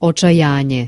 očajanje.